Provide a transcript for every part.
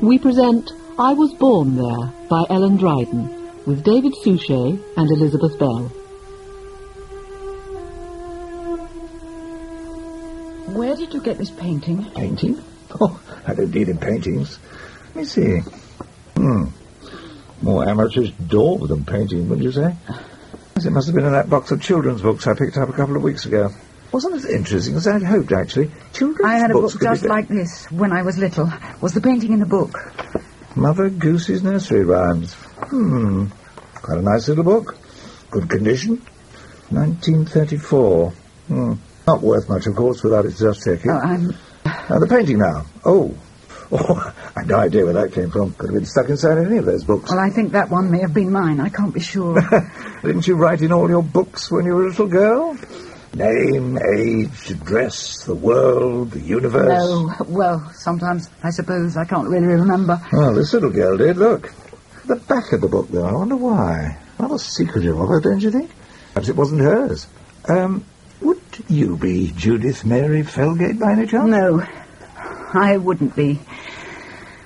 we present I Was Born There by Ellen Dryden with David Suchet and Elizabeth Bell. Where did you get this painting? Painting? Oh, I don't deal in paintings. Let me see. Hmm. More amateurish daub than painting, wouldn't you say? It must have been in that box of children's books I picked up a couple of weeks ago. Wasn't as interesting as I'd hoped, actually. Children's I had a book just like this when I was little. Was the painting in the book? Mother Goose's Nursery Rhymes. Hmm. Quite a nice little book. Good condition. 1934. Hmm. Not worth much, of course, without its dust jacket. Oh, I'm. The painting now. Oh. Oh, I've no idea where that came from. Could have been stuck inside any of those books. Well, I think that one may have been mine. I can't be sure. Didn't you write in all your books when you were a little girl? Name, age, address, the world, the universe. no. Well, sometimes I suppose I can't really remember. Well, this little girl did. Look. The back of the book, though. I wonder why. Rather secretive of her, don't you think? Perhaps it wasn't hers. Um, would you be Judith Mary Felgate by any chance? No, I wouldn't be.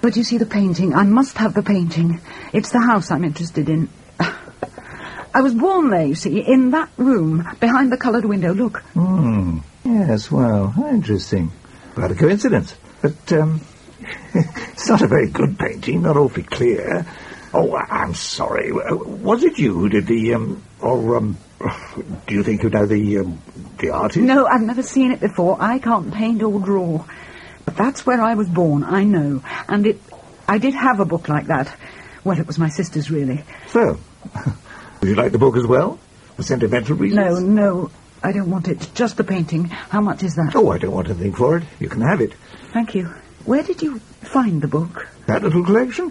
But you see the painting. I must have the painting. It's the house I'm interested in. I was born there, you see, in that room, behind the coloured window. Look. Hmm. Yes, well, how interesting. Quite a coincidence. But, um, it's not a very good painting, not awfully clear. Oh, I'm sorry. Was it you who did the, um, or, um, do you think you know the, um, the artist? No, I've never seen it before. I can't paint or draw. But that's where I was born, I know. And it, I did have a book like that. Well, it was my sister's, really. So, would you like the book as well? For sentimental reasons? No, no, I don't want it. Just the painting. How much is that? Oh, I don't want anything for it. You can have it. Thank you. Where did you find the book? That little collection?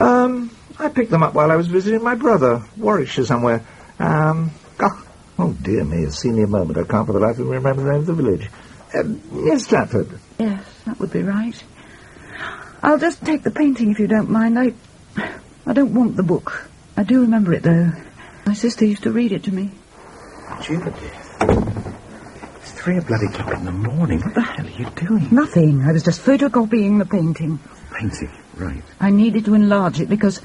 Um, I picked them up while I was visiting my brother, Warwickshire somewhere. Um, oh, oh dear me, a senior moment. I can't for the life of me remember the name of the village. Um, yes, Stratford. Yes, that would be right. I'll just take the painting if you don't mind. I, I don't want the book. I do remember it though. My sister used to read it to me. Judith. It's three a bloody o'clock in the morning. What the hell are you doing? Nothing. I was just photocopying the painting. Painting. Right. I needed to enlarge it because,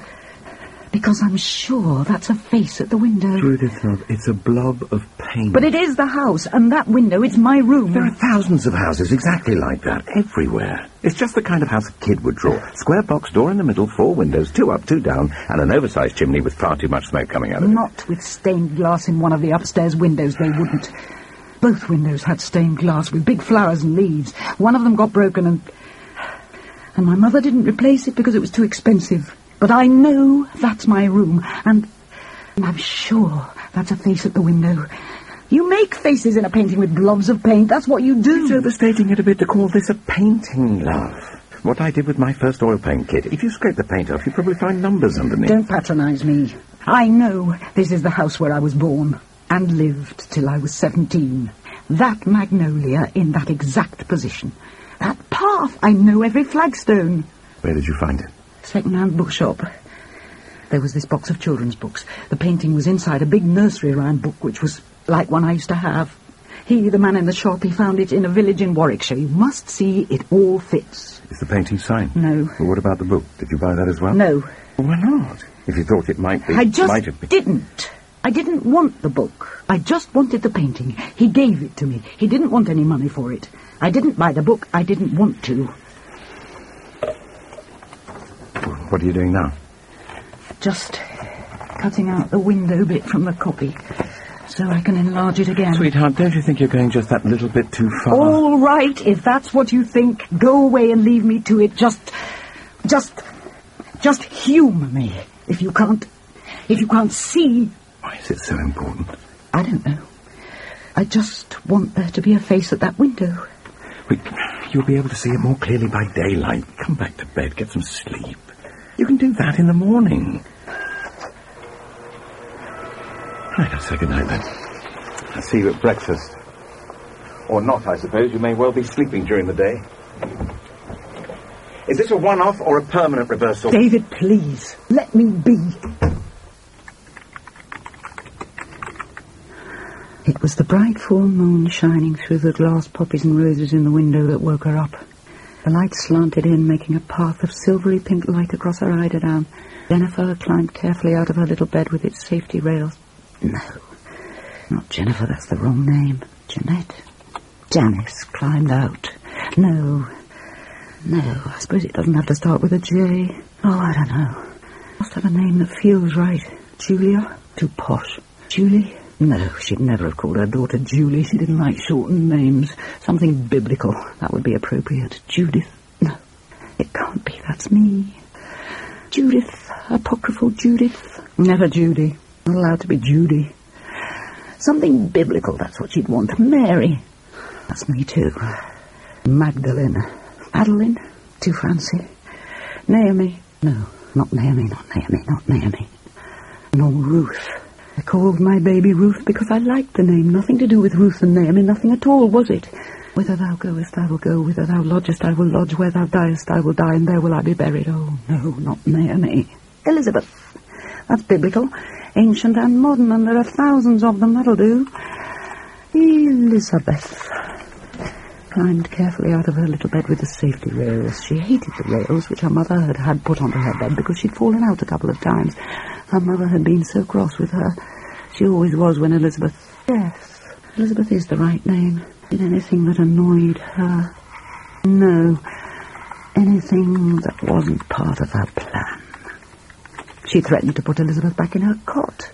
because I'm sure that's a face at the window. Judith, love, it's a blob of paint. But it is the house, and that window, it's my room. There are thousands of houses exactly like that, everywhere. It's just the kind of house a kid would draw. Square box, door in the middle, four windows, two up, two down, and an oversized chimney with far too much smoke coming out of it. Not with stained glass in one of the upstairs windows, they wouldn't. Both windows had stained glass with big flowers and leaves. One of them got broken and... And my mother didn't replace it because it was too expensive. But I know that's my room, and, I'm sure that's a face at the window. You make faces in a painting with blobs of paint. That's what you do. It's overstating it a bit to call this a painting, love. What I did with my first oil paint kit. If you scrape the paint off, you probably find numbers underneath. Don't patronize me. I know this is the house where I was born and lived till I was 17. That magnolia in that exact position. That path, I know every flagstone. Where did you find it? Second-hand bookshop. There was this box of children's books. The painting was inside a big nursery rhyme book, which was like one I used to have. He, the man in the shop, he found it in a village in Warwickshire. You must see it all fits. Is the painting signed? No. Well, what about the book? Did you buy that as well? No. Well, why not? If you thought it might be, I just might have been. didn't. I didn't want the book. I just wanted the painting. He gave it to me. He didn't want any money for it. I didn't buy the book. I didn't want to. What are you doing now? Just cutting out the window bit from the copy so I can enlarge it again. Sweetheart, don't you think you're going just that little bit too far? All right, if that's what you think, go away and leave me to it. Just, just, just humour me. If you can't, if you can't see, Why is it so important? I don't know. I just want there to be a face at that window. We, you'll be able to see it more clearly by daylight. Come back to bed, get some sleep. You can do that in the morning. Right, I'll say good night then. I'll see you at breakfast. Or not, I suppose. You may well be sleeping during the day. Is this a one-off or a permanent reversal? David, please, let me be. It was the bright full moon shining through the glass poppies and roses in the window that woke her up. The light slanted in, making a path of silvery pink light across her eiderdown. Jennifer climbed carefully out of her little bed with its safety rails. No, not Jennifer, that's the wrong name. Jeanette. Janice climbed out. No, no, I suppose it doesn't have to start with a J. Oh, I don't know. Must have a name that feels right. Julia? Too posh. Julie? No, she'd never have called her daughter Julie. She didn't like shortened names. Something biblical. That would be appropriate. Judith? No, it can't be. That's me. Judith. Apocryphal Judith. Never Judy. Not allowed to be Judy. Something biblical, that's what she'd want. Mary. That's me too. Magdalene. Madeline? Too fancy. Naomi? No, not Naomi, not Naomi, not Naomi. Nor Ruth. I called my baby Ruth because I liked the name. Nothing to do with Ruth and Naomi, nothing at all, was it? Whither thou goest, I will go. Whither thou lodgest, I will lodge. Where thou diest, I will die, and there will I be buried. Oh, no, not Naomi. Elizabeth. That's biblical. Ancient and modern, and there are thousands of them. That'll do. Elizabeth climbed carefully out of her little bed with the safety rails. She hated the rails which her mother had had put onto her bed because she'd fallen out a couple of times. Her mother had been so cross with her. She always was when Elizabeth... Yes, Elizabeth is the right name. Did anything that annoyed her? No. Anything that wasn't part of her plan. She threatened to put Elizabeth back in her cot,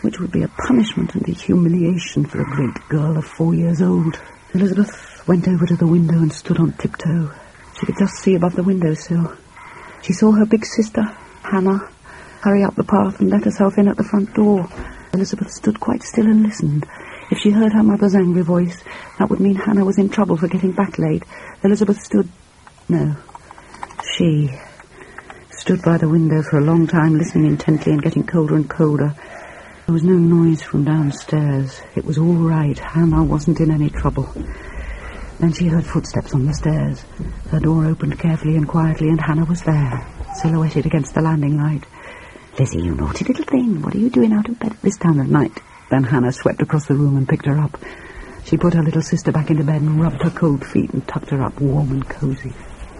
which would be a punishment and a humiliation for a great girl of four years old. Elizabeth went over to the window and stood on tiptoe. She could just see above the windowsill. She saw her big sister, Hannah, hurry up the path and let herself in at the front door. Elizabeth stood quite still and listened. If she heard her mother's angry voice, that would mean Hannah was in trouble for getting back late. Elizabeth stood... No. She stood by the window for a long time, listening intently and getting colder and colder. There was no noise from downstairs. It was all right. Hannah wasn't in any trouble. Then she heard footsteps on the stairs. Her door opened carefully and quietly, and Hannah was there, silhouetted against the landing light. Lizzie, you naughty little thing, what are you doing out of bed at this time of night? Then Hannah swept across the room and picked her up. She put her little sister back into bed and rubbed her cold feet and tucked her up warm and cosy.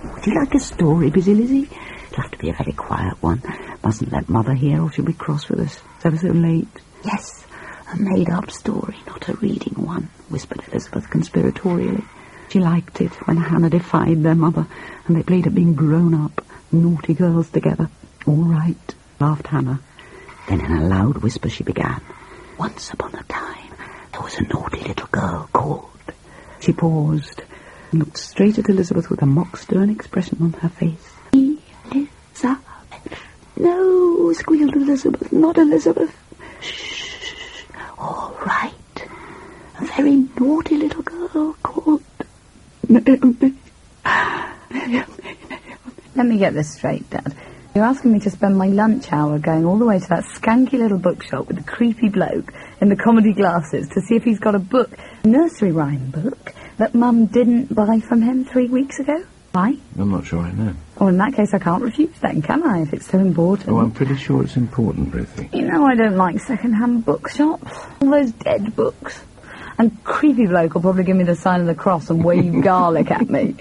Would you like a story, busy Lizzie? It'll have to be a very quiet one. Mustn't let Mother hear or she'll be cross with us. It's ever so late. Yes, a made-up story, not a reading one, whispered Elizabeth conspiratorially. She liked it when Hannah defied their mother and they played at being grown up, naughty girls together. All right, laughed Hannah. Then in a loud whisper she began. Once upon a time, there was a naughty little girl called... She paused and looked straight at Elizabeth with a mock stern expression on her face. Elizabeth. No, squealed Elizabeth, not Elizabeth. Shh, all right. A very naughty little girl called. Let me get this straight, Dad. You're asking me to spend my lunch hour going all the way to that skanky little bookshop with the creepy bloke in the comedy glasses to see if he's got a book, nursery rhyme book, that Mum didn't buy from him three weeks ago? Why? I'm not sure I know. Well, in that case, I can't refuse then, can I, if it's so important? Oh, I'm pretty sure it's important, Ruthie. You know I don't like second-hand bookshops. All those dead books. And creepy bloke will probably give me the sign of the cross and wave garlic at me.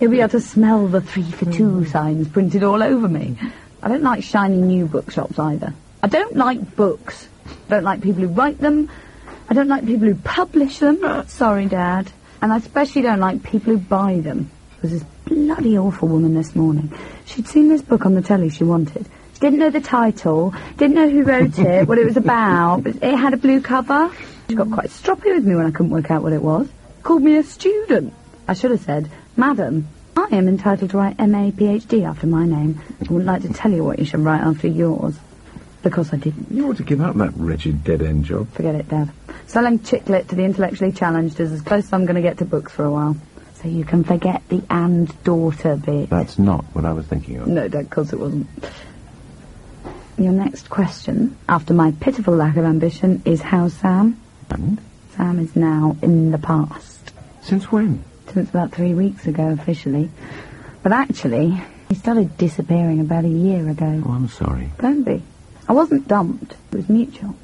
He'll be able to smell the three for two mm. signs printed all over me. I don't like shiny new bookshops either. I don't like books. I don't like people who write them. I don't like people who publish them. Sorry, Dad. And I especially don't like people who buy them. There was this bloody awful woman this morning. She'd seen this book on the telly she wanted. She didn't know the title, didn't know who wrote it, what it was about, but it had a blue cover. She got mm. quite stroppy with me when I couldn't work out what it was. Called me a student. I should have said, Madam, I am entitled to write MA PhD after my name. I wouldn't like to tell you what you should write after yours. Because I didn't. You ought to give up that wretched dead-end job. Forget it, Dad. Selling chick lit to the intellectually challenged is as close as I'm going to get to books for a while. So you can forget the and daughter bit. That's not what I was thinking of. No, Dad, of course it wasn't. Your next question, after my pitiful lack of ambition, is how, Sam? And? Sam is now in the past. Since when? Since about three weeks ago, officially. But actually, he started disappearing about a year ago. Oh, I'm sorry. Don't be. I wasn't dumped. It was mutual.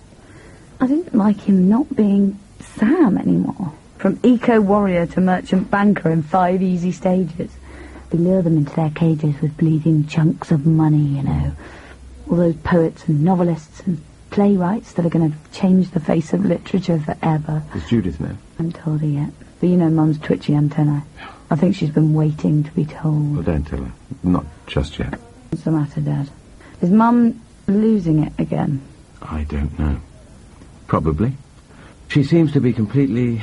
I didn't like him not being Sam anymore. From eco-warrior to merchant banker in five easy stages. We lure them into their cages with bleeding chunks of money, you know. All those poets and novelists and playwrights that are going to change the face of literature forever. Does Judith know? I haven't told her yet. But you know Mum's twitchy antennae. I think she's been waiting to be told. Well, don't tell her. Not just yet. What's the matter, Dad? Is Mum losing it again? I don't know. Probably. She seems to be completely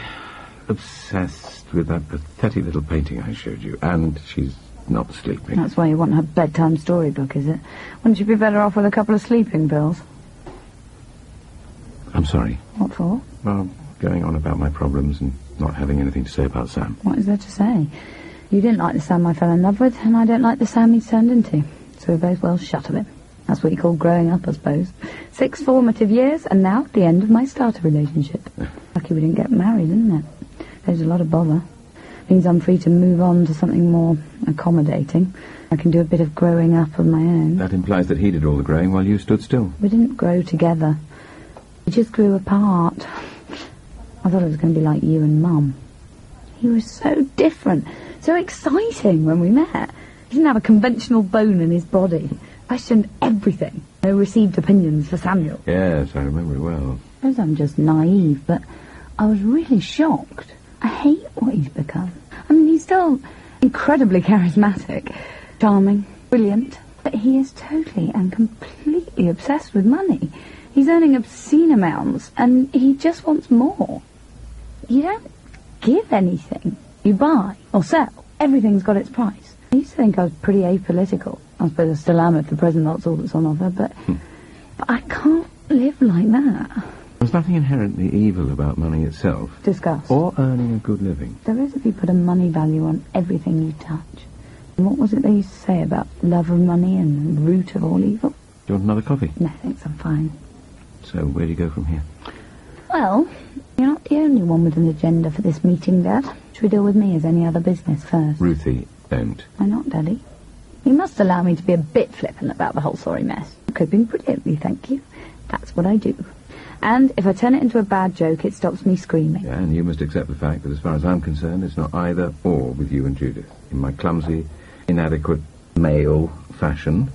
obsessed with that pathetic little painting I showed you, and she's not sleeping. That's why you want her bedtime storybook, is it? Wouldn't you be better off with a couple of sleeping pills? I'm sorry. What for? Well, going on about my problems and not having anything to say about Sam. What is there to say? You didn't like the Sam I fell in love with, and I don't like the Sam he's turned into. So we're both well shut of it. That's what you call growing up, I suppose. Six formative years, and now the end of my starter relationship. Lucky we didn't get married, isn't it? There's a lot of bother. Means I'm free to move on to something more accommodating. I can do a bit of growing up of my own. That implies that he did all the growing while you stood still. We didn't grow together. We just grew apart. I thought it was going to be like you and Mum. He was so different, so exciting when we met. He didn't have a conventional bone in his body. Questioned everything. No received opinions for Samuel. Yes, I remember it well. I suppose I'm just naive, but I was really shocked. I hate what he's become. I mean, he's still incredibly charismatic, charming, brilliant, but he is totally and completely obsessed with money. He's earning obscene amounts, and he just wants more. You don't give anything. You buy or sell. Everything's got its price. I used to think I was pretty apolitical. I suppose I still am if the present lot's all that's on offer, but, hmm. but I can't live like that. There's nothing inherently evil about money itself, Discuss. or earning a good living. There is if you put a money value on everything you touch. And what was it they used to say about love of money and the root of all evil? Do you want another coffee? No, thanks, I'm fine. So, where do you go from here? Well, you're not the only one with an agenda for this meeting, Dad. Should we deal with me as any other business first? Ruthie, don't. Why not, Daddy? You must allow me to be a bit flippant about the whole sorry mess. Coping brilliantly, thank you. That's what I do. And if I turn it into a bad joke, it stops me screaming. Yeah, and you must accept the fact that as far as I'm concerned, it's not either or with you and Judith. In my clumsy, inadequate male fashion,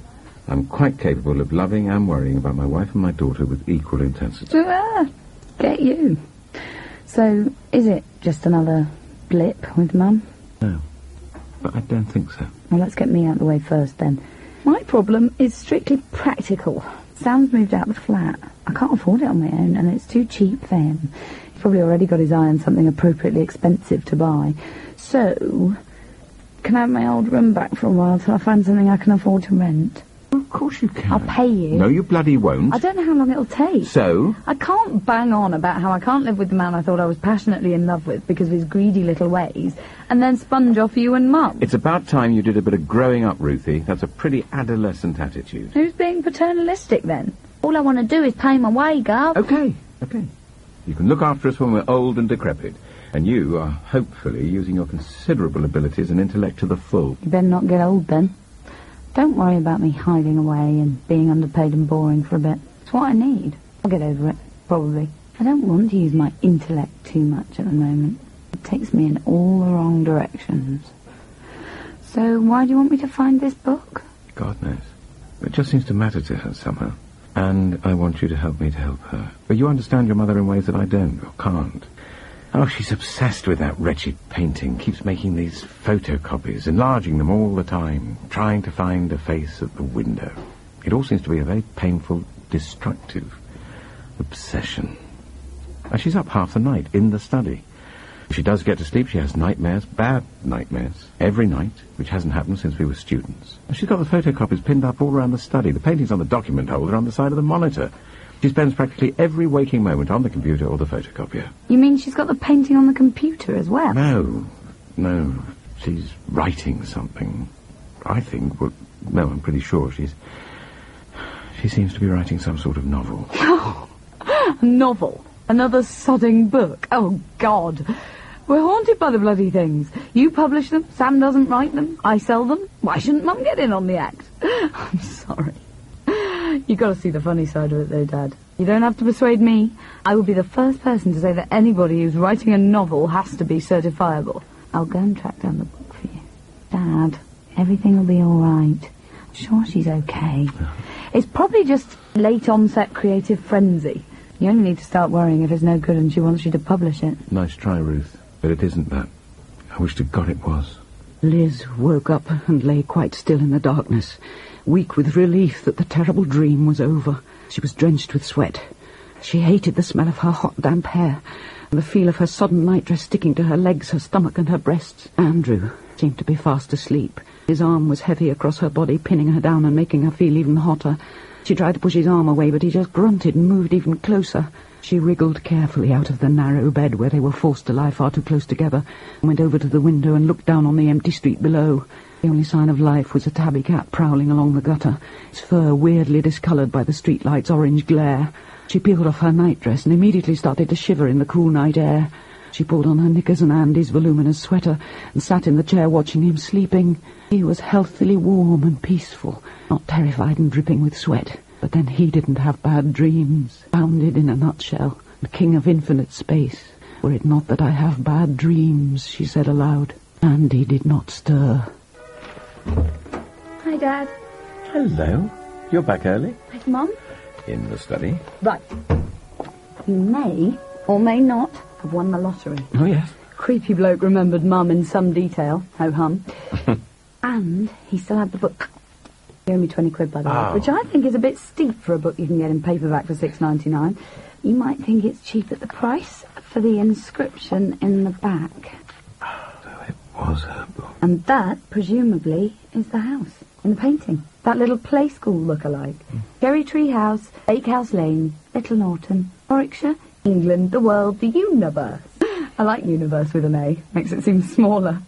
I'm quite capable of loving and worrying about my wife and my daughter with equal intensity. Ah, get you. So, is it just another blip with Mum? No, but I don't think so. Well, let's get me out of the way first then. My problem is strictly practical. Sam's moved out of the flat. I can't afford it on my own, and it's too cheap for him. He's probably already got his eye on something appropriately expensive to buy. So, can I have my old room back for a while till I find something I can afford to rent? Of course you can. I'll pay you. No, you bloody won't. I don't know how long it'll take. So? I can't bang on about how I can't live with the man I thought I was passionately in love with because of his greedy little ways, and then sponge off you and Mum. It's about time you did a bit of growing up, Ruthie. That's a pretty adolescent attitude. Who's being paternalistic then? All I want to do is pay my way, Gov. Okay, okay. You can look after us when we're old and decrepit. And you are hopefully using your considerable abilities and intellect to the full. You better not get old then. Don't worry about me hiding away and being underpaid and boring for a bit. It's what I need. I'll get over it, probably. I don't want to use my intellect too much at the moment. It takes me in all the wrong directions. So why do you want me to find this book? God knows. It just seems to matter to her somehow. And I want you to help me to help her. But you understand your mother in ways that I don't or can't. Oh, she's obsessed with that wretched painting. Keeps making these photocopies, enlarging them all the time, trying to find a face at the window. It all seems to be a very painful, destructive obsession. And she's up half the night in the study. If she does get to sleep, she has nightmares, bad nightmares, every night, which hasn't happened since we were students. And she's got the photocopies pinned up all around the study. The paintings on the document holder on the side of the monitor. She spends practically every waking moment on the computer or the photocopier. You mean she's got the painting on the computer as well? No, no, she's writing something. I think, well, no, I'm pretty sure she's... She seems to be writing some sort of novel. A novel. Another sodding book. Oh, God. We're haunted by the bloody things. You publish them, Sam doesn't write them, I sell them. Why shouldn't Mum get in on the act? I'm sorry. You gotta see the funny side of it though, Dad. You don't have to persuade me. I will be the first person to say that anybody who's writing a novel has to be certifiable. I'll go and track down the book for you. Dad, Everything will be all right. I'm sure she's okay. It's probably just late onset creative frenzy. You only need to start worrying if it's no good and she wants you to publish it. Nice try, Ruth. But it isn't that. I wish to God it was. Liz woke up and lay quite still in the darkness, weak with relief that the terrible dream was over. She was drenched with sweat. She hated the smell of her hot, damp hair, and the feel of her sodden nightdress sticking to her legs, her stomach, and her breasts. Andrew seemed to be fast asleep. His arm was heavy across her body, pinning her down and making her feel even hotter. She tried to push his arm away, but he just grunted and moved even closer. She wriggled carefully out of the narrow bed where they were forced to lie far too close together, and went over to the window and looked down on the empty street below. The only sign of life was a tabby cat prowling along the gutter, its fur weirdly discoloured by the streetlight's orange glare. She peeled off her nightdress and immediately started to shiver in the cool night air. She pulled on her knickers and Andy's voluminous sweater and sat in the chair watching him sleeping. He was healthily warm and peaceful, not terrified and dripping with sweat. But then he didn't have bad dreams. Bounded in a nutshell, the king of infinite space. Were it not that I have bad dreams, she said aloud. Andy did not stir. Hi, Dad. Hello. You're back early? Hi, Mum. In the study. Right. You may, or may not, have won the lottery. Oh, yes. Creepy bloke remembered Mum in some detail. Ho hum. and he still had the book. He owed me 20 quid, by the Oh. way, ah. which I think is a bit steep for a book you can get in paperback for six ninety nine. You might think it's cheap at the price for the inscription in the back. It was her book. And that, presumably, is the house in the painting. That little play school look-alike. Hmm. Cherry Tree House, Bakehouse Lane, Little Norton, Warwickshire, England, the world, the universe. I like universe with an A. Makes it seem smaller.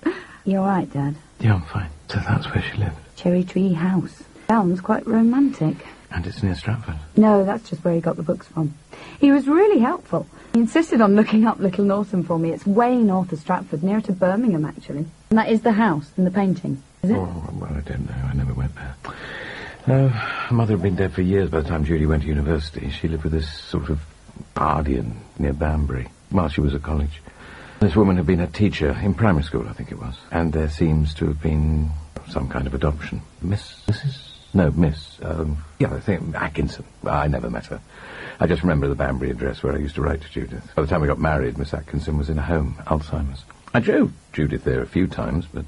You're right, Dad. Yeah, I'm fine. So that's where she lived. Cherry Tree House. Sounds quite romantic. And it's near Stratford. No, that's just where he got the books from. He was really helpful. He insisted on looking up Little Norton for me. It's way north of Stratford, near to Birmingham, actually. And that is the house in the painting, is it? Oh, well, I don't know. I never went there. Uh, mother had been dead for years by the time Judy went to university. She lived with this sort of guardian near Banbury while she was at college. This woman had been a teacher in primary school, I think it was, and there seems to have been some kind of adoption. Miss, Mrs. No, Miss. Um, yeah, I think Atkinson. I never met her. I just remember the Banbury address where I used to write to Judith. By the time we got married, Miss Atkinson was in a home, Alzheimer's. I drove Judith there a few times, but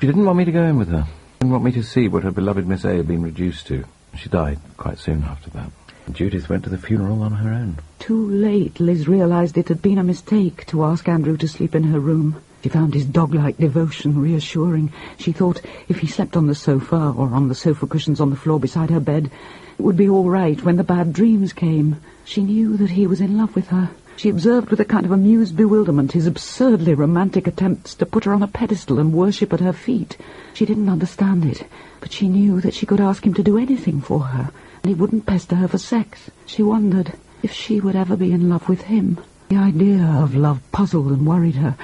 she didn't want me to go in with her. She Didn't want me to see what her beloved Miss A had been reduced to. She died quite soon after that. Judith went to the funeral on her own. Too late, Liz realized it had been a mistake to ask Andrew to sleep in her room. She found his dog-like devotion reassuring. She thought if he slept on the sofa or on the sofa cushions on the floor beside her bed, it would be all right when the bad dreams came. She knew that he was in love with her. She observed with a kind of amused bewilderment his absurdly romantic attempts to put her on a pedestal and worship at her feet. She didn't understand it, but she knew that she could ask him to do anything for her, and he wouldn't pester her for sex. She wondered if she would ever be in love with him. The idea of love puzzled and worried her.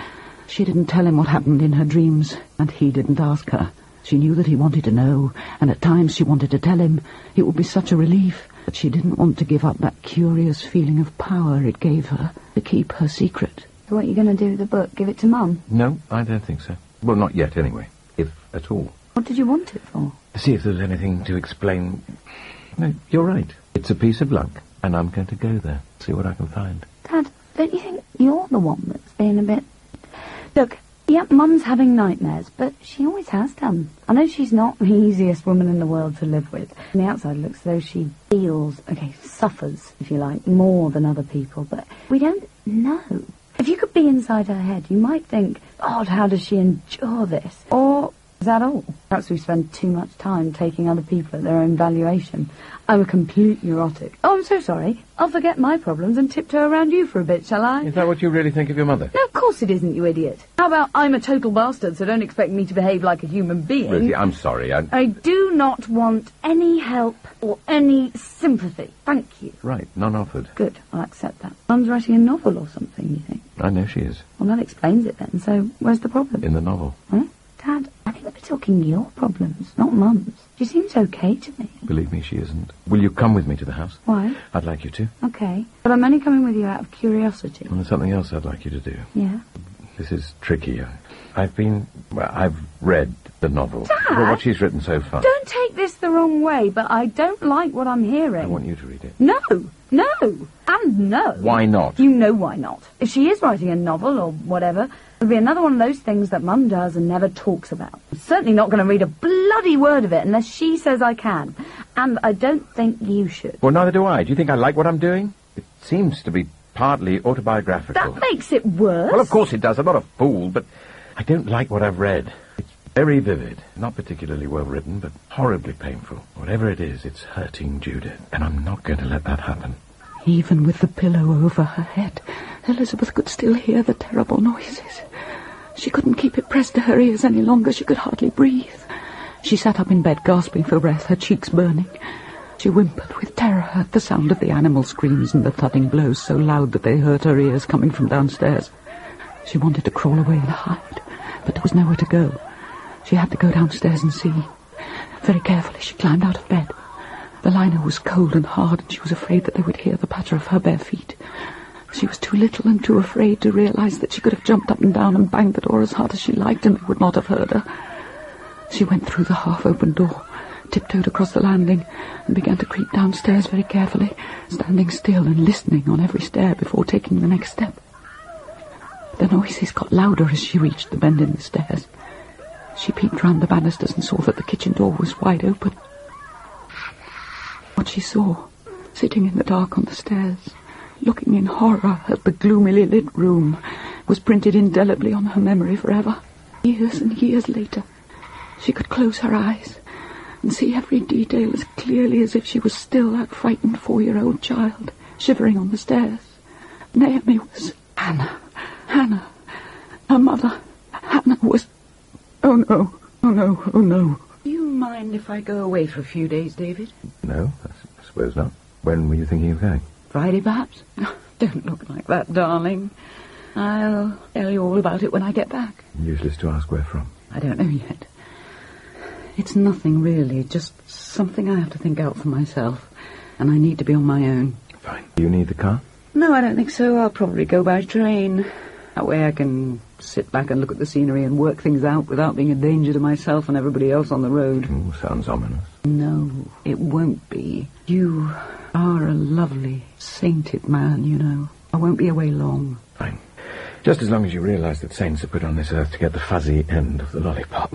She didn't tell him what happened in her dreams, and he didn't ask her. She knew that he wanted to know, and at times she wanted to tell him. It would be such a relief, but she didn't want to give up that curious feeling of power it gave her to keep her secret. So what are you going to do with the book? Give it to Mum? No, I don't think so. Well, not yet, anyway. If at all. What did you want it for? To See if there's anything to explain. No, you're right. It's a piece of luck, and I'm going to go there, see what I can find. Dad, don't you think you're the one that's been a bit... Look, yeah, Mum's having nightmares, but she always has done. I know she's not the easiest woman in the world to live with. On the outside, it looks as though she feels, okay, suffers, if you like, more than other people, but we don't know. If you could be inside her head, you might think, God, how does she endure this? Or is that all? Perhaps we spend too much time taking other people at their own valuation. I'm a complete neurotic. Oh, I'm so sorry. I'll forget my problems and tiptoe around you for a bit, shall I? Is that what you really think of your mother? No, of course it isn't, you idiot. How about I'm a total bastard, so don't expect me to behave like a human being. Ruthie, I'm sorry. I... I do not want any help or any sympathy. Thank you. Right, none offered. Good, I'll accept that. Mum's writing a novel or something, you think? I know she is. Well, that explains it then. So, where's the problem? In the novel. Huh? Dad, I think we're talking your problems, not Mum's. She seems okay to me. Believe me, she isn't. Will you come with me to the house? Why? I'd like you to. Okay. But I'm only coming with you out of curiosity. And there's something else I'd like you to do. Yeah? This is tricky. I've been... Well, I've read the novel. Dad? Well, what she's written so far. Don't take this the wrong way, but I don't like what I'm hearing. I want you to read it. No, no, and no. Why not? You know why not. If she is writing a novel or whatever, it'll be another one of those things that Mum does and never talks about. I'm certainly not going to read a bloody word of it unless she says I can. And I don't think you should. Well, neither do I. Do you think I like what I'm doing? It seems to be partly autobiographical. That makes it worse. Well, of course it does. I'm not a fool, but I don't like what I've read. Very vivid, not particularly well written, but horribly painful. Whatever it is, it's hurting Judith, and I'm not going to let that happen. Even with the pillow over her head, Elizabeth could still hear the terrible noises. She couldn't keep it pressed to her ears any longer. She could hardly breathe. She sat up in bed, gasping for breath, her cheeks burning. She whimpered with terror at the sound of the animal screams and the thudding blows so loud that they hurt her ears coming from downstairs. She wanted to crawl away and hide, but there was nowhere to go. She had to go downstairs and see. Very carefully, she climbed out of bed. The lino was cold and hard, and she was afraid that they would hear the patter of her bare feet. She was too little and too afraid to realize that she could have jumped up and down and banged the door as hard as she liked, and they would not have heard her. She went through the half-open door, tiptoed across the landing, and began to creep downstairs very carefully, standing still and listening on every stair before taking the next step. The noises got louder as she reached the bend in the stairs. She peeped round the banisters and saw that the kitchen door was wide open. What she saw, sitting in the dark on the stairs, looking in horror at the gloomily lit room, was printed indelibly on her memory forever. Years and years later, she could close her eyes and see every detail as clearly as if she was still that frightened four-year-old child, shivering on the stairs. Naomi was Hannah. Hannah. Her mother. Hannah was... Oh, no. Oh, no. Oh, no. Do you mind if I go away for a few days, David? No, I suppose not. When were you thinking of going? Friday, perhaps? Don't look like that, darling. I'll tell you all about it when I get back. Useless to ask where from. I don't know yet. It's nothing really, just something I have to think out for myself. And I need to be on my own. Fine. Do you need the car? No, I don't think so. I'll probably go by train. That way I can sit back and look at the scenery and work things out without being a danger to myself and everybody else on the road. Ooh, sounds ominous. No, it won't be. You are a lovely, sainted man, you know. I won't be away long. Fine. Just as long as you realise that saints are put on this earth to get the fuzzy end of the lollipop.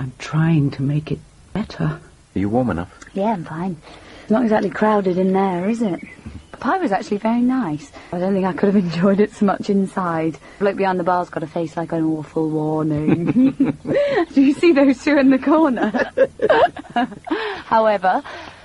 I'm trying to make it better. Are you warm enough? Yeah, I'm fine. It's not exactly crowded in there, is it? Mm-hmm. The pie was actually very nice. I don't think I could have enjoyed it so much inside. The bloke behind the bar's got a face like an awful warning. Do you see those two in the corner? However,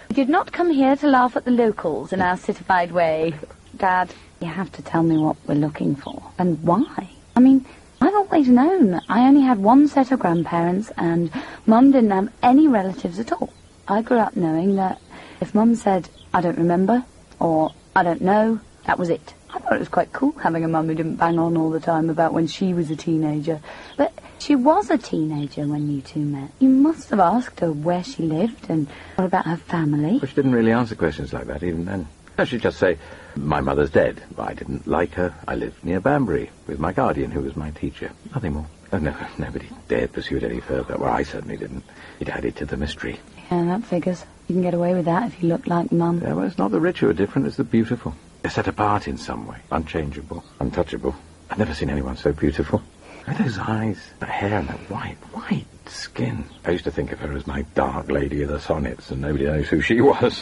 we did not come here to laugh at the locals in our citified way. Dad, you have to tell me what we're looking for and why. I mean, I've always known I only had one set of grandparents and Mum didn't have any relatives at all. I grew up knowing that if Mum said, I don't remember, or I don't know, that was it. I thought it was quite cool having a mum who didn't bang on all the time about when she was a teenager. But she was a teenager when you two met. You must have asked her where she lived and what about her family. But she didn't really answer questions like that even then. No, she'd just say, my mother's dead. I didn't like her. I lived near Banbury with my guardian, who was my teacher. Nothing more. Oh, no, nobody dared pursue it any further. Well, I certainly didn't. It added to the mystery. Yeah, that figures. You can get away with that if you look like Mum. Yeah, well, it's not the rich who are different, it's the beautiful. They're set apart in some way. Unchangeable. Untouchable. I've never seen anyone so beautiful. Look at those eyes, that hair, and that white, white skin. I used to think of her as my dark lady of the sonnets, and nobody knows who she was.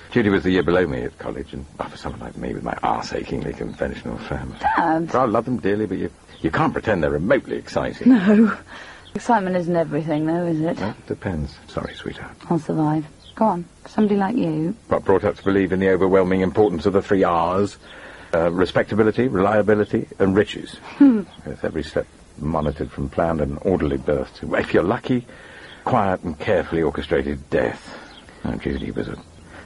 Judy was the year below me at college, and oh, for someone like me with my arse-achingly conventional family. Um, Dad. I love them dearly, but you, you can't pretend they're remotely exciting. No. Excitement isn't everything, though, is it? Well, depends. Sorry, sweetheart. I'll survive. Go on. Somebody like you. But brought up to believe in the overwhelming importance of the three R's. Uh, respectability, reliability, and riches. With every step monitored from planned and orderly birth to, if you're lucky, quiet and carefully orchestrated death. Oh, Judy was a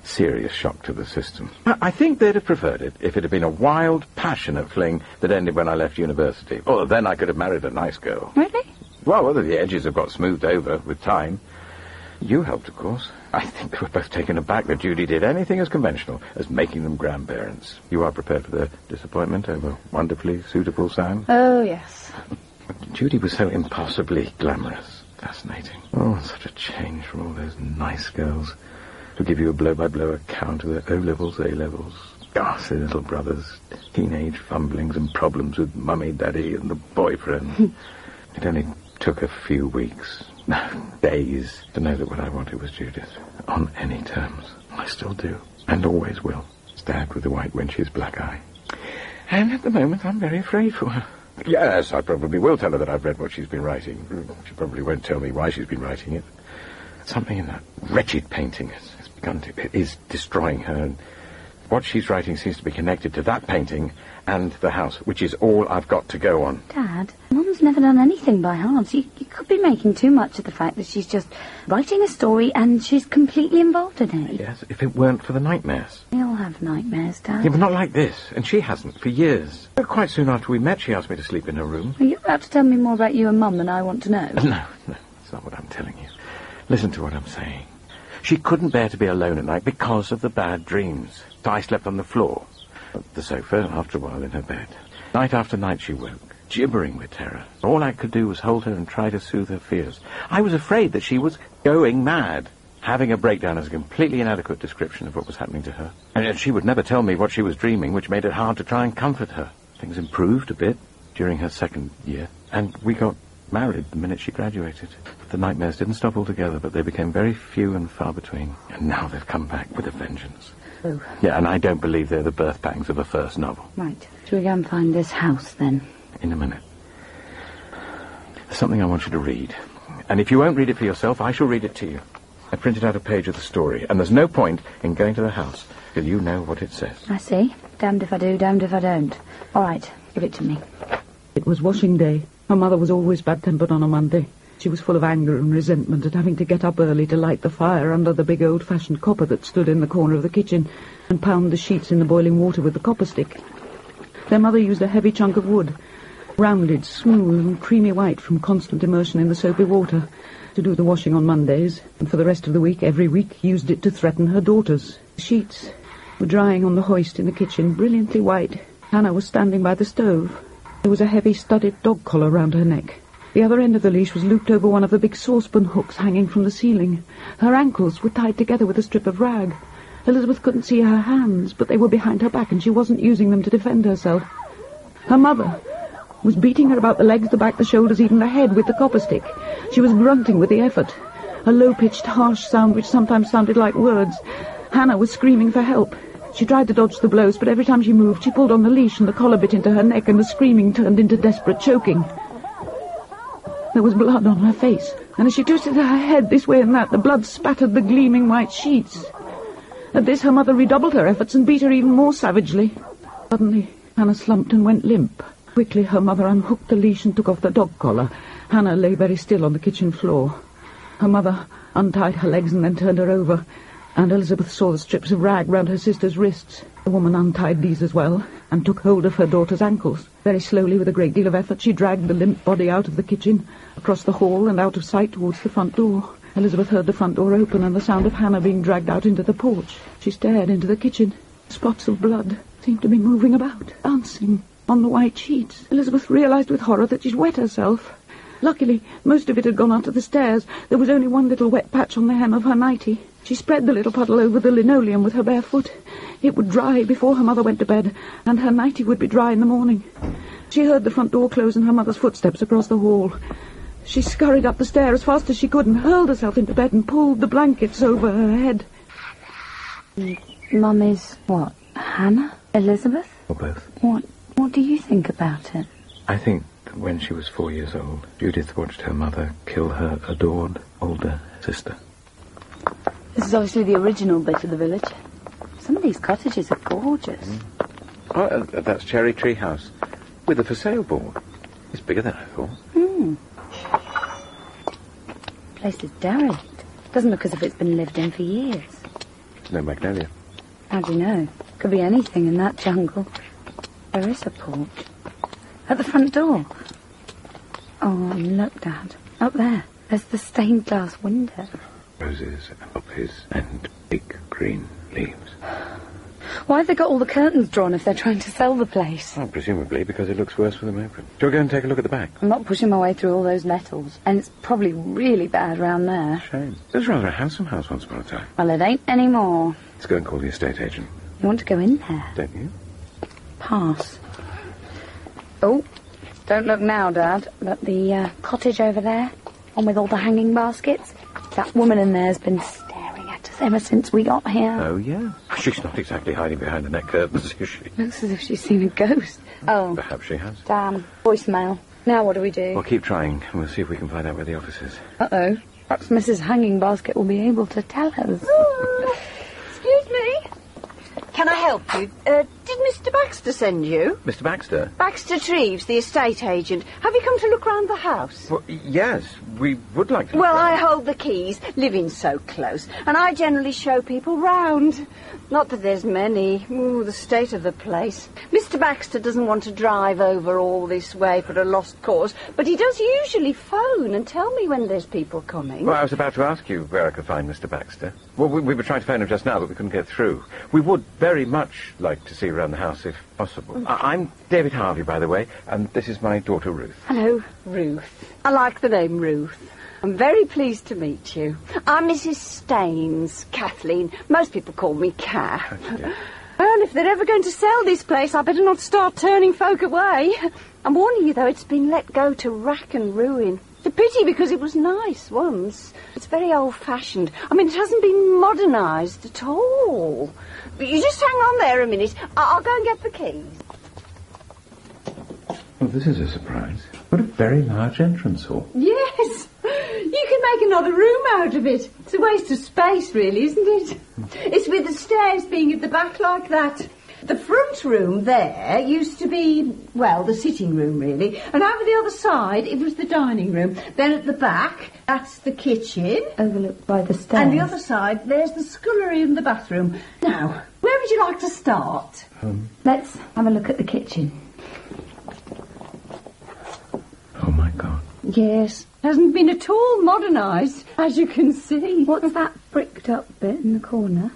serious shock to the system. I I think they'd have preferred it if it had been a wild, passionate fling that ended when I left university. Oh, then I could have married a nice girl. Really? Well, whether the edges have got smoothed over with time. You helped, of course. I think they were both taken aback that Judy did anything as conventional as making them grandparents. You are prepared for their disappointment over wonderfully suitable Sam? Oh, yes. Judy was so impossibly glamorous. Fascinating. Oh, such a change from all those nice girls who give you a blow-by-blow account of their O-levels, A-levels, ghastly little brothers, teenage fumblings and problems with mummy, daddy, and the boyfriend. it only took a few weeks, no, days, to know that what I wanted was Judith. On any terms. I still do. And always will. Stabbed with the white wench's black eye. And at the moment, I'm very afraid for her. Yes, I probably will tell her that I've read what she's been writing. She probably won't tell me why she's been writing it. Something in that wretched painting has, has begun to... It is destroying her. And what she's writing seems to be connected to that painting and the house, which is all I've got to go on. Dad, Mum's never done anything by halves. You, you could be making too much of the fact that she's just writing a story and she's completely involved in it. Yes, if it weren't for the nightmares. We all have nightmares, Dad. Yeah, but not like this. And she hasn't for years. But Quite soon after we met, she asked me to sleep in her room. Are you about to tell me more about you and Mum than I want to know? No, no, it's not what I'm telling you. Listen to what I'm saying. She couldn't bear to be alone at night because of the bad dreams. I slept on the floor, the sofa, after a while in her bed. Night after night she woke, gibbering with terror. All I could do was hold her and try to soothe her fears. I was afraid that she was going mad. Having a breakdown is a completely inadequate description of what was happening to her. And yet she would never tell me what she was dreaming, which made it hard to try and comfort her. Things improved a bit during her second year, and we got married the minute she graduated. The nightmares didn't stop altogether, but they became very few and far between. And now they've come back with a vengeance. Oh. Yeah, and I don't believe they're the birth pangs of a first novel. Right. Shall we go and find this house then? In a minute. There's something I want you to read. And if you won't read it for yourself, I shall read it to you. I printed out a page of the story, and there's no point in going to the house till you know what it says. I see. Damned if I do, damned if I don't. All right, give it to me. It was washing day. Her mother was always bad-tempered on a Monday. She was full of anger and resentment at having to get up early to light the fire under the big old-fashioned copper that stood in the corner of the kitchen and pound the sheets in the boiling water with the copper stick. Their mother used a heavy chunk of wood, rounded, smooth and creamy white from constant immersion in the soapy water, to do the washing on Mondays, and for the rest of the week, every week, used it to threaten her daughters. The sheets were drying on the hoist in the kitchen, brilliantly white. Hannah was standing by the stove. There was a heavy studded dog collar round her neck. The other end of the leash was looped over one of the big saucepan hooks hanging from the ceiling. Her ankles were tied together with a strip of rag. Elizabeth couldn't see her hands, but they were behind her back, and she wasn't using them to defend herself. Her mother was beating her about the legs, the back, the shoulders, even the head with the copper stick. She was grunting with the effort, a low-pitched, harsh sound which sometimes sounded like words. Hannah was screaming for help. She tried to dodge the blows, but every time she moved, she pulled on the leash and the collar bit into her neck, and the screaming turned into desperate choking. There was blood on her face, and as she twisted her head this way and that, the blood spattered the gleaming white sheets. At this, her mother redoubled her efforts and beat her even more savagely. Suddenly, Hannah slumped and went limp. Quickly, her mother unhooked the leash and took off the dog collar. Hannah lay very still on the kitchen floor. Her mother untied her legs and then turned her over, and Elizabeth saw the strips of rag round her sister's wrists. The woman untied these as well, and took hold of her daughter's ankles. Very slowly, with a great deal of effort, she dragged the limp body out of the kitchen, across the hall and out of sight towards the front door. Elizabeth heard the front door open and the sound of Hannah being dragged out into the porch. She stared into the kitchen. Spots of blood seemed to be moving about, dancing on the white sheets. Elizabeth realized with horror that she'd wet herself. Luckily, most of it had gone onto the stairs. There was only one little wet patch on the hem of her nightie. She spread the little puddle over the linoleum with her bare foot. It would dry before her mother went to bed, and her nightie would be dry in the morning. She heard the front door close and her mother's footsteps across the hall. She scurried up the stair as fast as she could and hurled herself into bed and pulled the blankets over her head. Mum is what? Hannah? Elizabeth? Or both. What? What do you think about it? I think that when she was four years old, Judith watched her mother kill her adored older sister. This is obviously the original bit of the village. Some of these cottages are gorgeous. Oh, uh, that's Cherry Tree House, with a for sale board. It's bigger than I thought. Hmm. Place is derelict. Doesn't look as if it's been lived in for years. No magnolia. How do you know? Could be anything in that jungle. There is a porch. At the front door. Oh, look, Dad. Up there. There's the stained glass window. Roses and big green leaves. Why have they got all the curtains drawn if they're trying to sell the place? Well, presumably because it looks worse for them open. Do we go and take a look at the back? I'm not pushing my way through all those nettles, and it's probably really bad round there. Shame. It was rather a handsome house once upon a time. Well, it ain't anymore. Let's go and call the estate agent, You want to go in there? don't you? Pass. Oh, don't look now, Dad, but the uh, cottage over there, on with all the hanging baskets, that woman in there's been staring ever since we got here. Oh, yeah. She's not exactly hiding behind the net curtains, is she? Looks as if she's seen a ghost. Oh, Perhaps she has. damn. Voicemail. Now what do we do? We'll keep trying, and we'll see if we can find out where the office is. Uh-oh. Perhaps Mrs. Hanging Basket will be able to tell us. Excuse me. Can I help you? Uh, did Mr. Baxter send you? Mr. Baxter? Baxter Treves, the estate agent. Have you come to look round the house? Well, yes, we would like to. Well, I hold the keys, living so close, and I generally show people round. Not that there's many. Ooh, the state of the place. Mr. Baxter doesn't want to drive over all this way for a lost cause, but he does usually phone and tell me when there's people coming. Well, I was about to ask you where I could find Mr. Baxter. Well, we, we were trying to phone him just now, but we couldn't get through. We would very much like to see you around the house, if possible. Mm. I- I'm David Harvey, by the way, and this is my daughter Ruth. Hello, Ruth. I like the name Ruth. I'm very pleased to meet you. I'm Mrs. Staines, Kathleen. Most people call me Kath. Well, if they're ever going to sell this place, I better not start turning folk away. I'm warning you, though, it's been let go to rack and ruin. It's a pity because it was nice once. It's very old-fashioned. I mean, it hasn't been modernised at all. But you just hang on there a minute. I- I'll go and get the keys. Well, this is a surprise. What a very large entrance hall. Yes, you can make another room out of it. It's a waste of space, really, isn't it? It's with the stairs being at the back like that. The front room there used to be, well, the sitting room, really. And over the other side, it was the dining room. Then at the back, that's the kitchen. Overlooked by the stairs. And the other side, there's the scullery and the bathroom. Now, where would you like to start? Let's have a look at the kitchen. Oh, my God. Yes, hasn't been at all modernised, as you can see. What's that bricked up bit in the corner?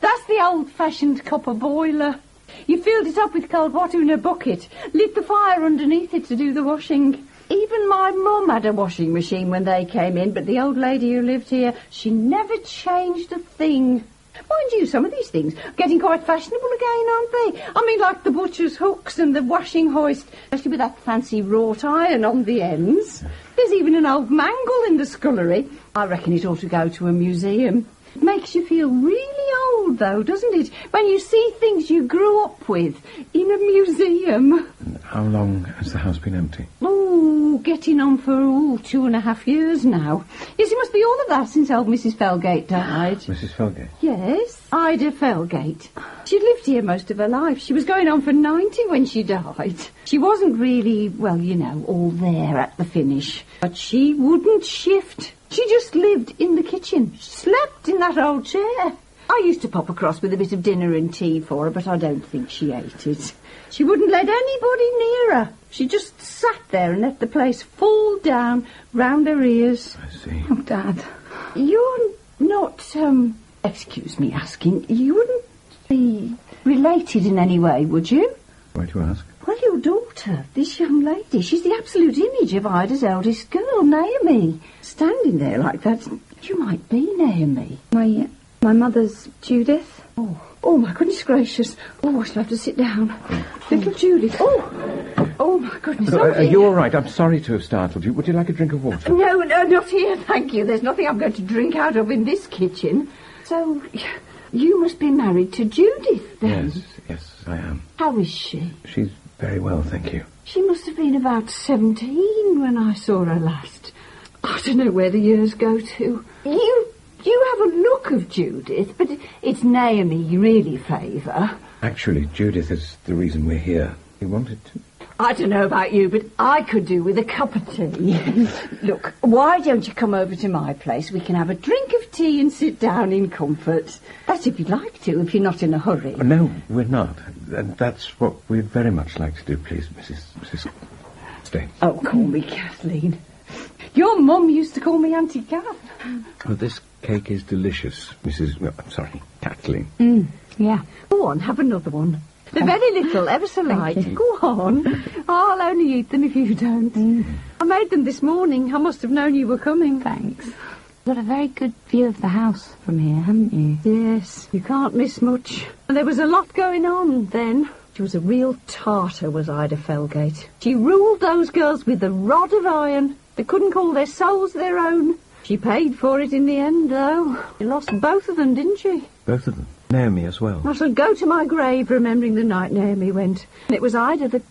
That's the old-fashioned copper boiler. You filled it up with cold water in a bucket, lit the fire underneath it to do the washing. Even my mum had a washing machine when they came in, but the old lady who lived here, she never changed a thing. Mind you, some of these things are getting quite fashionable again, aren't they? I mean, like the butcher's hooks and the washing hoist, especially with that fancy wrought iron on the ends. There's even an old mangle in the scullery. I reckon it ought to go to a museum. It makes you feel really old, though, doesn't it? When you see things you grew up with in a museum. How long has the house been empty? Oh, getting on for all two and a half years now. Yes, it must be all of that since old Mrs. Felgate died. Mrs. Felgate? Yes, Ida Felgate. She'd lived here most of her life. She was going on for 90 when she died. She wasn't really, well, you know, all there at the finish. But she wouldn't shift. She just lived in the kitchen, slept in that old chair. I used to pop across with a bit of dinner and tea for her, but I don't think she ate it. She wouldn't let anybody near her. She just sat there and let the place fall down round her ears. I see. Oh, Dad, you're not, um, excuse me asking, you wouldn't be related in any way, would you? Why do you ask? Well, your daughter, this young lady, she's the absolute image of Ida's eldest girl, Naomi. Standing there like that, you might be Naomi. My, my mother's Judith. Oh, oh my goodness gracious. Oh, I shall have to sit down. Little Judith. Oh, oh my goodness. Oh, are you all right? I'm sorry to have startled you. Would you like a drink of water? No, no, not here, thank you. There's nothing I'm going to drink out of in this kitchen. So, you must be married to Judith, then? Yes, yes, I am. How is she? She's very well, thank you. She must have been about 17 when I saw her last. I don't know where the years go to. You, you have a look of Judith, but it's Naomi you really favour. Actually, Judith is the reason we're here. We wanted to. I don't know about you, but I could do with a cup of tea. Look, why don't you come over to my place? We can have a drink of tea and sit down in comfort. That's if you'd like to, if you're not in a hurry. Uh, no, we're not. And that's what we'd very much like to do, please, Mrs. Mrs. Stay. Oh, call me Kathleen. Your mum used to call me Auntie Kath. Oh, this cake is delicious, Mrs. No, I'm sorry, Kathleen. Mm, yeah. Go on, have another one. They're very little, ever so light. Go on. I'll only eat them if you don't. Mm. I made them this morning. I must have known you were coming. Thanks. You've got a very good view of the house from here, haven't you? Yes, you can't miss much. And there was a lot going on then. She was a real tartar, was Ida Felgate. She ruled those girls with a rod of iron. They couldn't call their souls their own. She paid for it in the end, though. She lost both of them, didn't she? Both of them. Naomi as well. I shall go to my grave remembering the night Naomi went. It was Ida that...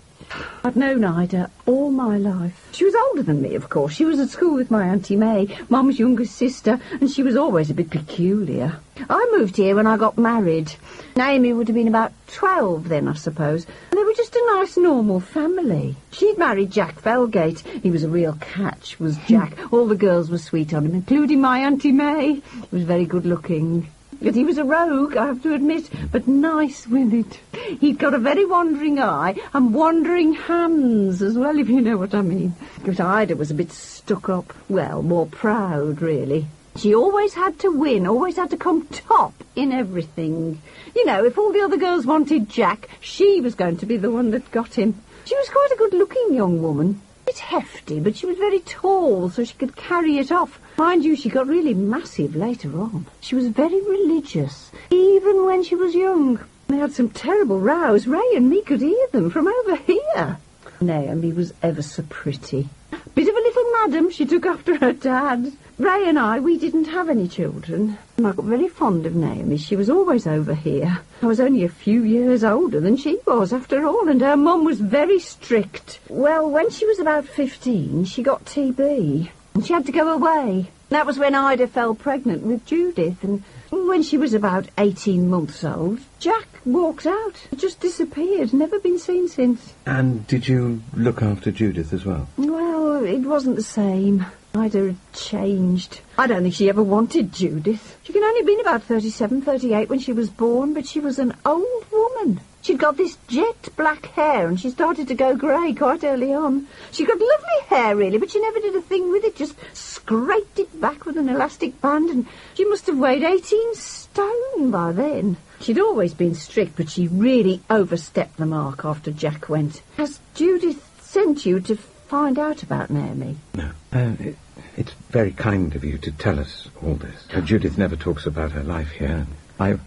I'd known Ida all my life. She was older than me, of course. She was at school with my Auntie May, Mum's youngest sister, and she was always a bit peculiar. I moved here when I got married. Naomi would have been about 12 then, I suppose. And they were just a nice, normal family. She'd married Jack Felgate. He was a real catch, was Jack. all the girls were sweet on him, including my Auntie May. He was very good looking. He was a rogue, I have to admit, but nice with it. He'd got a very wandering eye and wandering hands as well, if you know what I mean. But Ida was a bit stuck up. Well, more proud, really. She always had to win, always had to come top in everything. You know, if all the other girls wanted Jack, she was going to be the one that got him. She was quite a good-looking young woman. Bit hefty, but she was very tall, so she could carry it off. Mind you, she got really massive later on. She was very religious, even when she was young. They had some terrible rows. Ray and me could hear them from over here. Naomi was ever so pretty. Bit of a little madam, she took after her dad. Ray and I, we didn't have any children. And I got very fond of Naomi. She was always over here. I was only a few years older than she was, after all, and her mum was very strict. Well, when she was about 15, she got TB. And she had to go away. That was when Ida fell pregnant with Judith, and when she was about 18 months old, Jack walked out. Just disappeared, never been seen since. And did you look after Judith as well? Well, it wasn't the same. Ida had changed. I don't think she ever wanted Judith. She could only have been about 37, 38 when she was born, but she was an old woman. She'd got this jet black hair and she started to go grey quite early on. She got lovely hair, really, but she never did a thing with it, just scraped it back with an elastic band and she must have weighed 18 stone by then. She'd always been strict, but she really overstepped the mark after Jack went. Has Judith sent you to find out about Naomi? No. Uh, it, it's very kind of you to tell us all this. Uh, Judith never talks about her life here. I.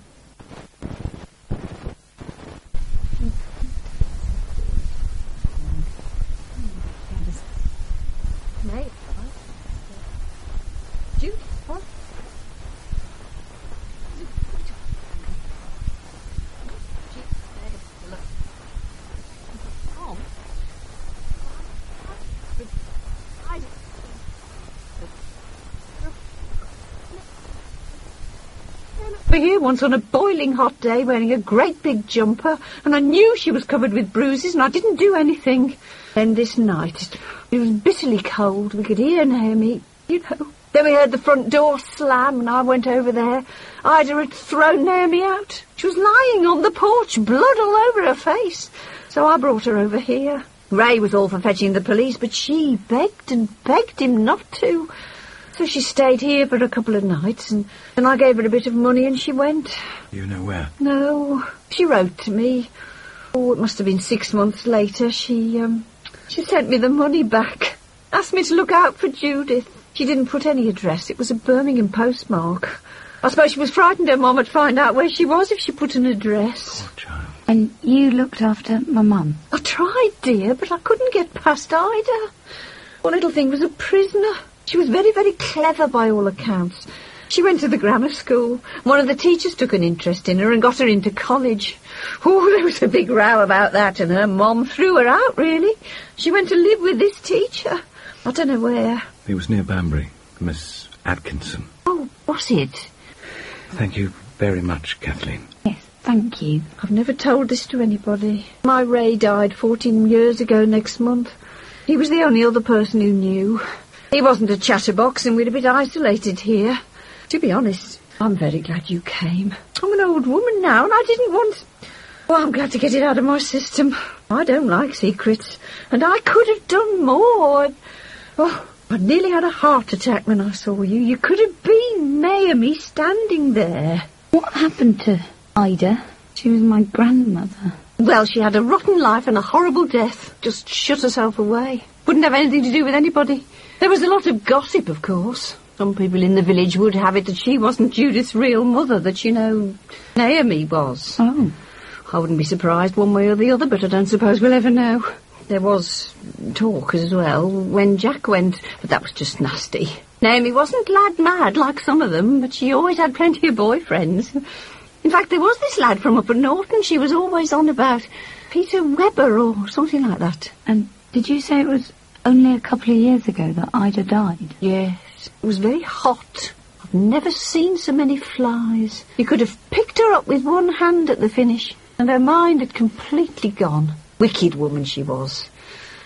Mate, Judith, what? Over here once on a boiling hot day wearing a great big jumper and I knew she was covered with bruises and I didn't do anything. Then this night, it was bitterly cold. We could hear Naomi, you know. Then we heard the front door slam and I went over there. Ida had thrown Naomi out. She was lying on the porch, blood all over her face. So I brought her over here. Ray was all for fetching the police, but she begged and begged him not to. So she stayed here for a couple of nights and then I gave her a bit of money and she went. You know where? No, she wrote to me. Oh, it must have been six months later. She, um, she sent me the money back. Asked me to look out for Judith. She didn't put any address. It was a Birmingham postmark. I suppose she was frightened her mum would find out where she was if she put an address. Poor child. And you looked after my mum? I tried, dear, but I couldn't get past Ida. Poor little thing was a prisoner. She was very, very clever by all accounts. She went to the grammar school. One of the teachers took an interest in her and got her into college. Oh, there was a big row about that, and her mom threw her out, really. She went to live with this teacher. I don't know where. It was near Banbury. Miss Atkinson. Oh, was it? Thank you very much, Kathleen. Yes, thank you. I've never told this to anybody. My Ray died 14 years ago next month. He was the only other person who knew. He wasn't a chatterbox and we're a bit isolated here. To be honest, I'm very glad you came. I'm an old woman now and I didn't want... Well, I'm glad to get it out of my system. I don't like secrets. And I could have done more. Oh, I nearly had a heart attack when I saw you. You could have been Naomi standing there. What happened to Ida. She was my grandmother. Well, she had a rotten life and a horrible death. Just shut herself away. Wouldn't have anything to do with anybody. There was a lot of gossip, of course. Some people in the village would have it that she wasn't Judith's real mother, that, you know, Naomi was. Oh. I wouldn't be surprised one way or the other, but I don't suppose we'll ever know. There was talk as well when Jack went, but that was just nasty. Naomi wasn't lad mad like some of them, but she always had plenty of boyfriends. In fact, there was this lad from up at Norton she was always on about. Peter Webber or something like that. And did you say it was only a couple of years ago that Ida died? Yes, it was very hot. I've never seen so many flies. You could have picked her up with one hand at the finish, and her mind had completely gone. Wicked woman she was.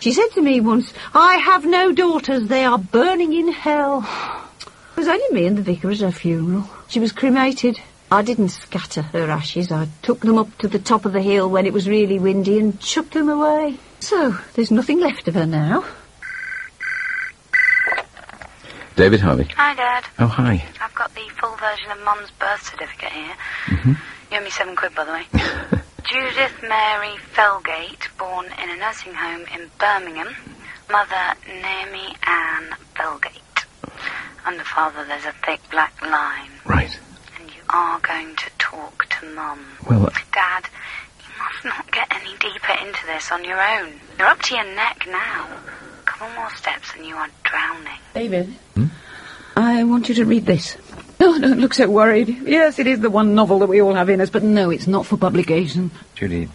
She said to me once, I have no daughters, they are burning in hell. It was only me and the vicar at her funeral. She was cremated. I didn't scatter her ashes. I took them up to the top of the hill when it was really windy and chucked them away. So, there's nothing left of her now. David Harvey. Hi, Dad. Oh, hi. I've got the full version of Mum's birth certificate here. Mm-hmm. You owe me seven quid, by the way. Judith Mary Felgate, born in a nursing home in Birmingham. Mother Naomi Ann Felgate. Under father, there's a thick black line. Right. And you are going to talk to Mum. Well, uh, Dad, you must not get any deeper into this on your own. You're up to your neck now. A couple more steps and you are drowning. David, I want you to read this. Oh, don't look so worried. Yes, it is the one novel that we all have in us, but no, it's not for publication. Judy,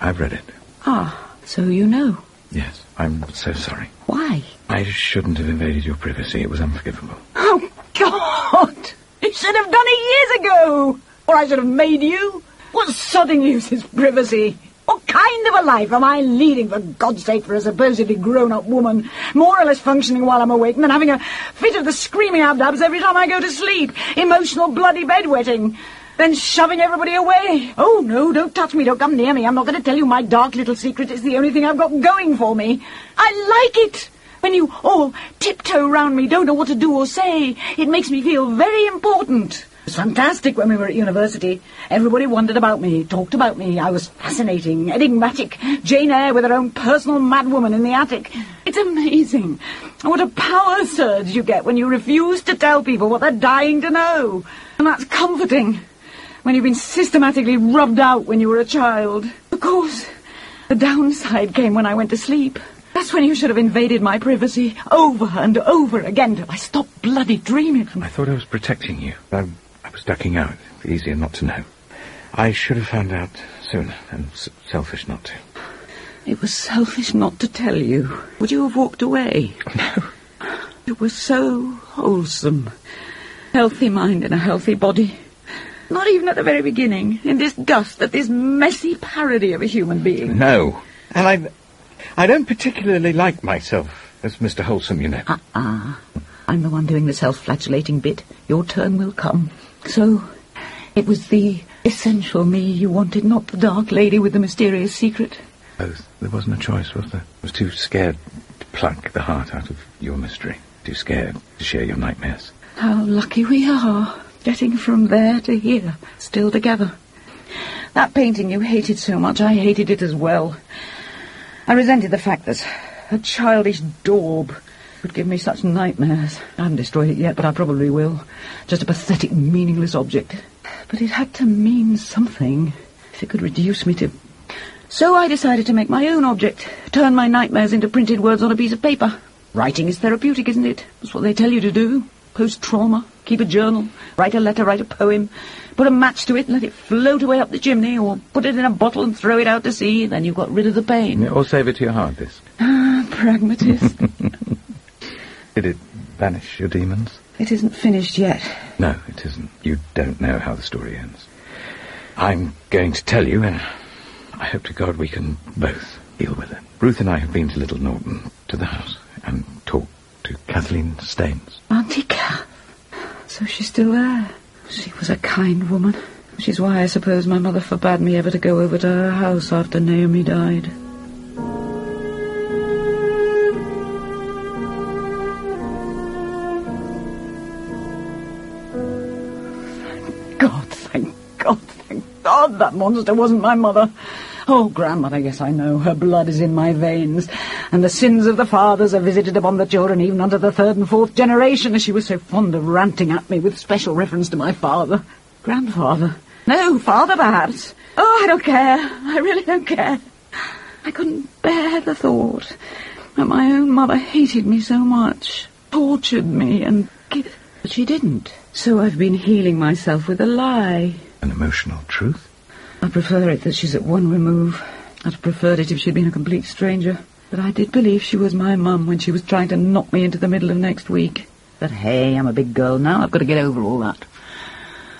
I've read it. Ah, so you know. Yes. I'm so sorry. Why? I shouldn't have invaded your privacy. It was unforgivable. Oh, God! You should have done it years ago! Or I should have made you. What sodding use is privacy? What kind of a life am I leading, for God's sake, for a supposedly grown-up woman, more or less functioning while I'm awake, and then having a fit of the screaming abdabs every time I go to sleep? Emotional bloody bedwetting. Then shoving everybody away. Oh, no, don't touch me, don't come near me. I'm not going to tell you my dark little secret. It's the only thing I've got going for me. I like it. When you all tiptoe round me, don't know what to do or say. It makes me feel very important. It was fantastic when we were at university. Everybody wondered about me, talked about me. I was fascinating, enigmatic. Jane Eyre with her own personal madwoman in the attic. It's amazing. What a power surge you get when you refuse to tell people what they're dying to know. And that's comforting. When you've been systematically rubbed out when you were a child. Of course, the downside came when I went to sleep. That's when you should have invaded my privacy over and over again till I stopped bloody dreaming. I thought I was protecting you. I, I was ducking out. Easier not to know. I should have found out sooner, and s- selfish not to. It was selfish not to tell you. Would you have walked away? No. It was so wholesome. Healthy mind and a healthy body. Not even at the very beginning, in this dust, at this messy parody of a human being. No. And I, I don't particularly like myself as Mr. Wholesome, you know. Ah, I'm the one doing the self-flagellating bit. Your turn will come. So, it was the essential me you wanted, not the dark lady with the mysterious secret. Both. There wasn't a choice, was there? I was too scared to pluck the heart out of your mystery. Too scared to share your nightmares. How lucky we are, getting from there to here, still together. That painting you hated so much, I hated it as well. I resented the fact that a childish daub would give me such nightmares. I haven't destroyed it yet, but I probably will. Just a pathetic, meaningless object. But it had to mean something, if it could reduce me to... So I decided to make my own object, turn my nightmares into printed words on a piece of paper. Writing is therapeutic, isn't it? That's what they tell you to do. Post-trauma, keep a journal, write a letter, write a poem, put a match to it, and let it float away up the chimney, or put it in a bottle and throw it out to sea, then you've got rid of the pain. Or save it to your hard disk. Ah, pragmatist. Did it banish your demons? it isn't finished yet. No, it isn't. You don't know how the story ends. I'm going to tell you, and I hope to God we can both deal with it. Ruth and I have been to Little Norton, to the house, and talked to Kathleen Staines. Auntie Kath. So she's still there. She was a kind woman. Which is why I suppose my mother forbade me ever to go over to her house after Naomi died. God, thank God, that monster wasn't my mother. Oh, grandmother, yes, I know. Her blood is in my veins. And the sins of the fathers are visited upon the children, even unto the third and fourth generation, as she was so fond of ranting at me with special reference to my father. Grandfather. No, father, perhaps. Oh, I don't care. I really don't care. I couldn't bear the thought that my own mother hated me so much, tortured me, and... But she didn't. So I've been healing myself with a lie. An emotional truth? I prefer it that she's at one remove. I'd have preferred it if she'd been a complete stranger. But I did believe she was my mum when she was trying to knock me into the middle of next week. But hey, I'm a big girl now. I've got to get over all that.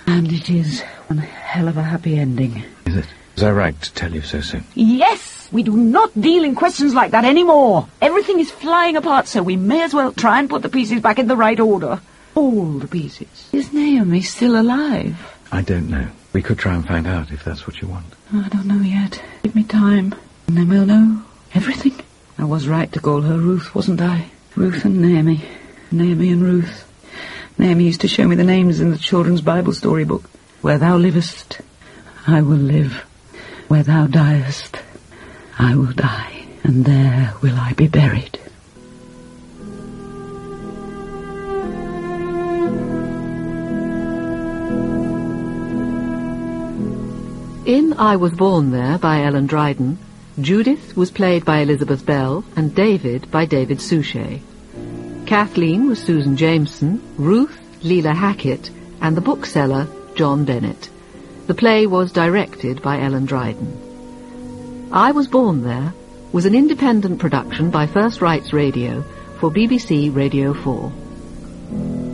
And it is one hell of a happy ending. Is it? Was I right to tell you so soon? Yes! We do not deal in questions like that anymore. Everything is flying apart, so we may as well try and put the pieces back in the right order. All the pieces. Is Naomi still alive? I don't know. We could try and find out if that's what you want. Oh, I don't know yet. Give me time. And then we'll know everything. I was right to call her Ruth, wasn't I? Ruth and Naomi. Naomi and Ruth. Naomi used to show me the names in the children's Bible storybook. Where thou livest, I will live. Where thou diest, I will die. And there will I be buried. In I Was Born There by Ellen Dryden, Judith was played by Elizabeth Bell and David by David Suchet. Kathleen was Susan Jameson, Ruth Leela Hackett, and the bookseller John Bennett. The play was directed by Ellen Dryden. I Was Born There was an independent production by First Writes Radio for BBC Radio 4.